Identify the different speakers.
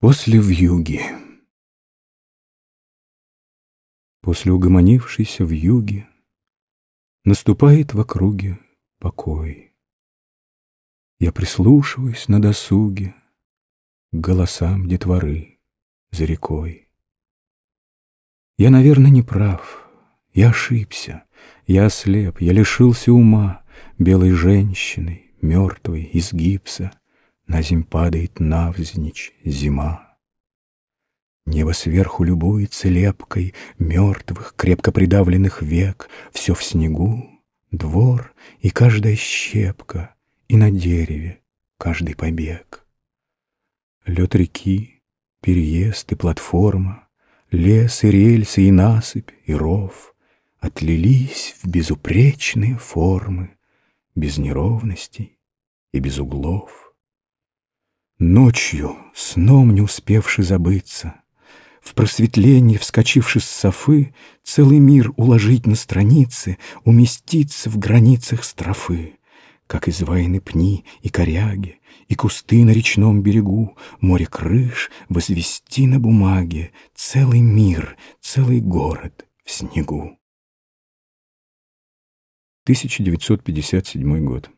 Speaker 1: После вьюги. После угомонившейся вьюги Наступает в округе покой. Я прислушиваюсь на досуге К голосам детворы за рекой. Я, наверное, не прав, я ошибся, я ослеп, я лишился ума Белой женщиной, мертвой из гипса, на земь падает навзничь зима. Небо сверху любуется лепкой Мертвых, крепко придавленных век, Все в снегу, двор и каждая щепка, И на дереве каждый побег. Лед реки, переезд и платформа, Лес и рельсы, и насыпь, и ров Отлились в безупречные формы, Без неровностей и без углов. Ночью, сном не успевши забыться, В просветлении, вскочивши с софы, Целый мир уложить на страницы, Уместиться в границах строфы, Как изваяны пни и коряги, И кусты на речном берегу, Море крыш возвести на бумаге Целый мир, целый город в снегу. 1957 год.